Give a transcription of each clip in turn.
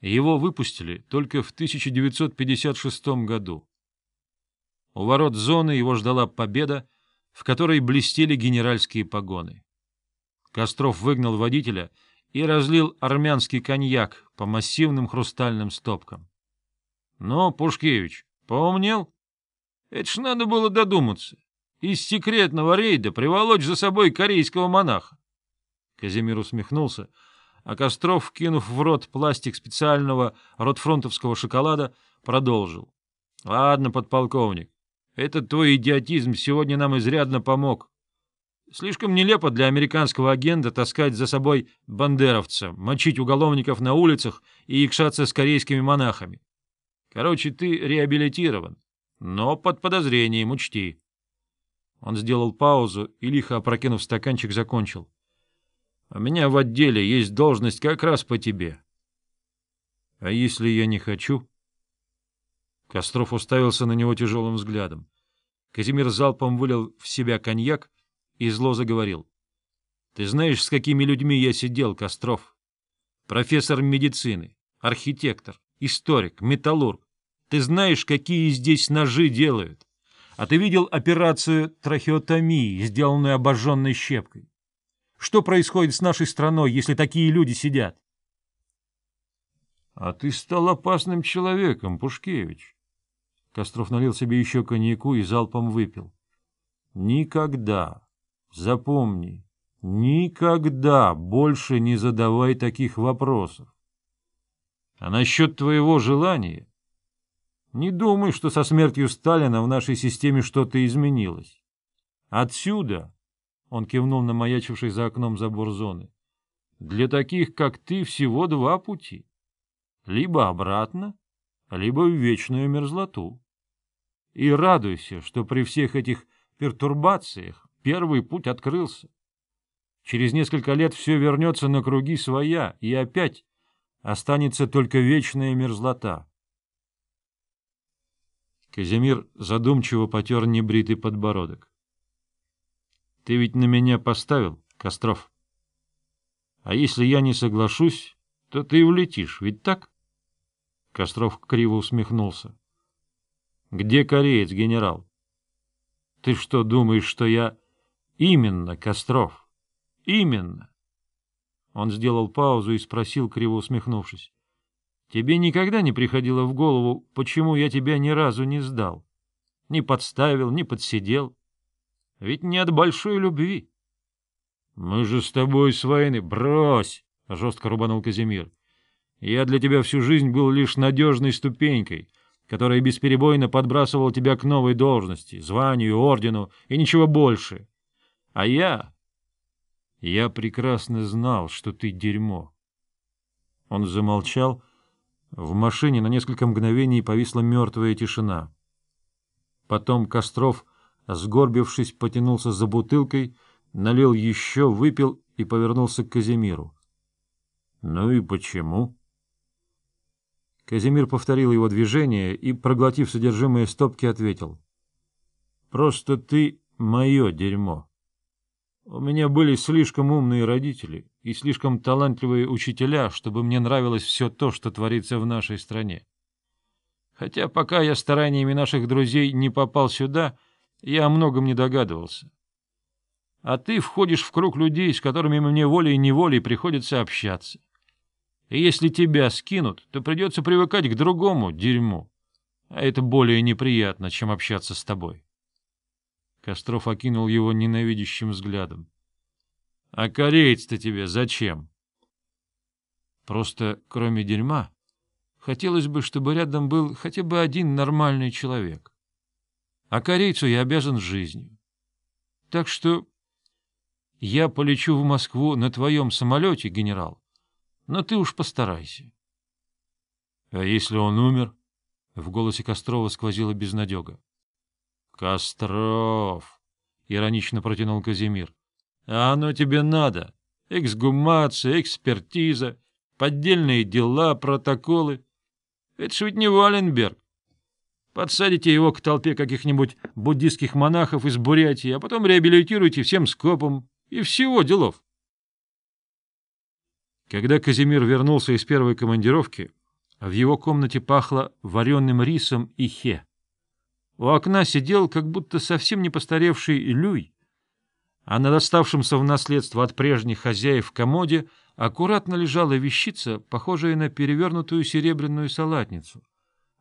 Его выпустили только в 1956 году. У ворот зоны его ждала победа, в которой блестели генеральские погоны. Костров выгнал водителя и разлил армянский коньяк по массивным хрустальным стопкам. — Ну, Пушкевич, поумнел? Это ж надо было додуматься. Из секретного рейда приволочь за собой корейского монаха. Казимир усмехнулся, а Костров, кинув в рот пластик специального ротфронтовского шоколада, продолжил. — Ладно, подполковник, этот твой идиотизм сегодня нам изрядно помог. Слишком нелепо для американского агента таскать за собой бандеровца, мочить уголовников на улицах и икшаться с корейскими монахами. Короче, ты реабилитирован, но под подозрением учти. Он сделал паузу и, лихо опрокинув стаканчик, закончил. — У меня в отделе есть должность как раз по тебе. — А если я не хочу? Костров уставился на него тяжелым взглядом. Казимир залпом вылил в себя коньяк и зло заговорил. — Ты знаешь, с какими людьми я сидел, Костров? Профессор медицины, архитектор, историк, металлург. Ты знаешь, какие здесь ножи делают? А ты видел операцию трахеотомии, сделанную обожженной щепкой? Что происходит с нашей страной, если такие люди сидят? — А ты стал опасным человеком, Пушкевич. Костров налил себе еще коньяку и залпом выпил. — Никогда, запомни, никогда больше не задавай таких вопросов. А насчет твоего желания не думай, что со смертью Сталина в нашей системе что-то изменилось. Отсюда, — он кивнул на маячивший за окном забор зоны, — для таких, как ты, всего два пути. Либо обратно, либо в вечную мерзлоту. И радуйся, что при всех этих пертурбациях первый путь открылся. Через несколько лет все вернется на круги своя, и опять останется только вечная мерзлота. Казимир задумчиво потер небритый подбородок. — Ты ведь на меня поставил, Костров. А если я не соглашусь, то ты улетишь, ведь так? Костров криво усмехнулся. — Где кореец, генерал? — Ты что, думаешь, что я... — Именно, Костров, именно. Он сделал паузу и спросил, криво усмехнувшись. Тебе никогда не приходило в голову, почему я тебя ни разу не сдал? Не подставил, не подсидел? Ведь не от большой любви. — Мы же с тобой с войны... Брось! — жестко рубанул Казимир. — Я для тебя всю жизнь был лишь надежной ступенькой, которая бесперебойно подбрасывала тебя к новой должности, званию, ордену и ничего больше. А я... Я прекрасно знал, что ты дерьмо. Он замолчал, в машине на несколько мгновений повисла мертвая тишина. Потом Костров, сгорбившись, потянулся за бутылкой, налил еще, выпил и повернулся к Казимиру. — Ну и почему? Казимир повторил его движение и, проглотив содержимое стопки, ответил. — Просто ты мое дерьмо. У меня были слишком умные родители и слишком талантливые учителя, чтобы мне нравилось все то, что творится в нашей стране. Хотя пока я стараниями наших друзей не попал сюда, я о многом не догадывался. А ты входишь в круг людей, с которыми мне волей-неволей приходится общаться. И если тебя скинут, то придется привыкать к другому дерьму, а это более неприятно, чем общаться с тобой. Костров окинул его ненавидящим взглядом. — А кореец-то тебе зачем? — Просто, кроме дерьма, хотелось бы, чтобы рядом был хотя бы один нормальный человек. А корейцу я обязан жизнью. Так что я полечу в Москву на твоем самолете, генерал, но ты уж постарайся. — А если он умер? — в голосе Кострова сквозила безнадега. Костров, — иронично протянул Казимир. — А оно тебе надо. Эксгумация, экспертиза, поддельные дела, протоколы. Это ж ведь не Валенберг. Подсадите его к толпе каких-нибудь буддистских монахов из Бурятии, а потом реабилитируйте всем скопом, и всего делов. Когда Казимир вернулся из первой командировки, В его комнате пахло вареным рисом и хе. У окна сидел, как будто совсем не постаревший Люй, а на доставшемся в наследство от прежних хозяев комоде аккуратно лежала вещица, похожая на перевернутую серебряную салатницу,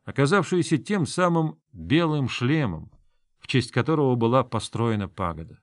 оказавшаяся тем самым белым шлемом, в честь которого была построена пагода.